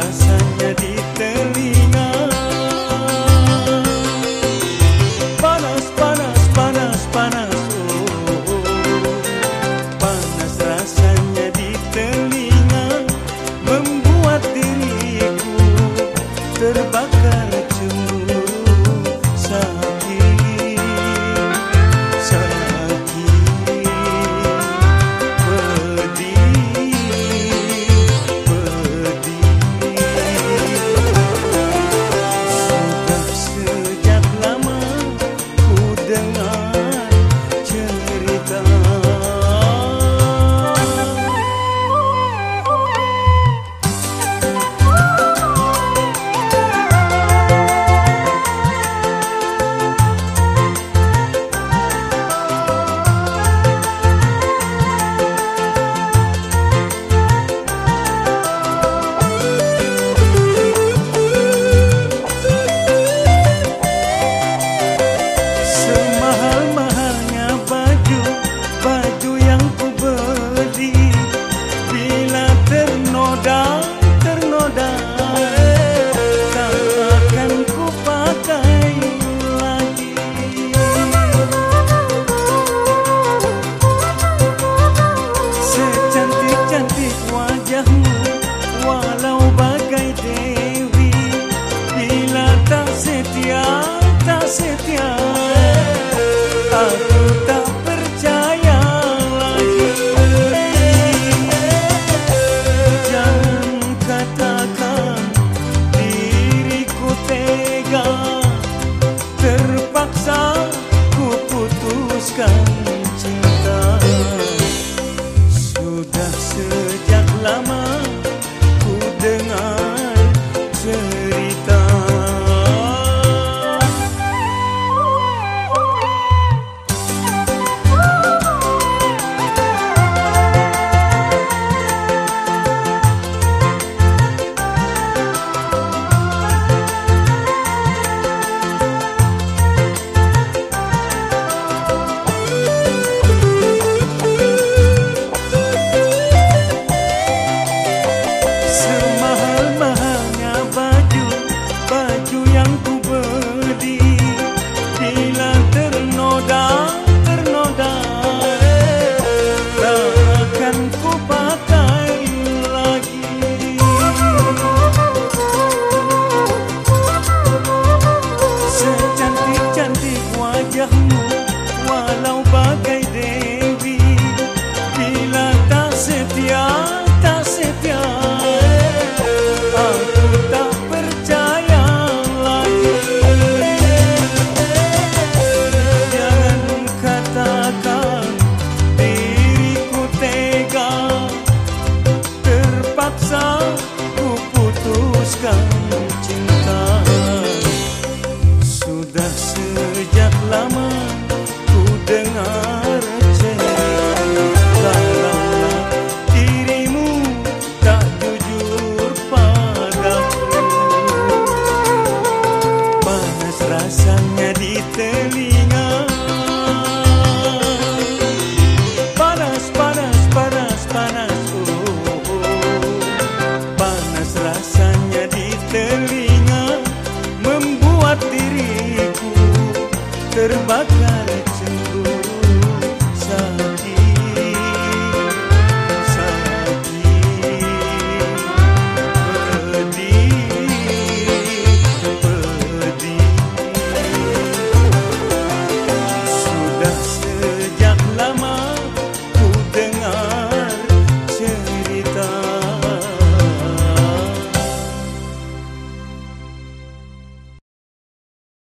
rasa Saksan Sejak lama ku dengar terbakar.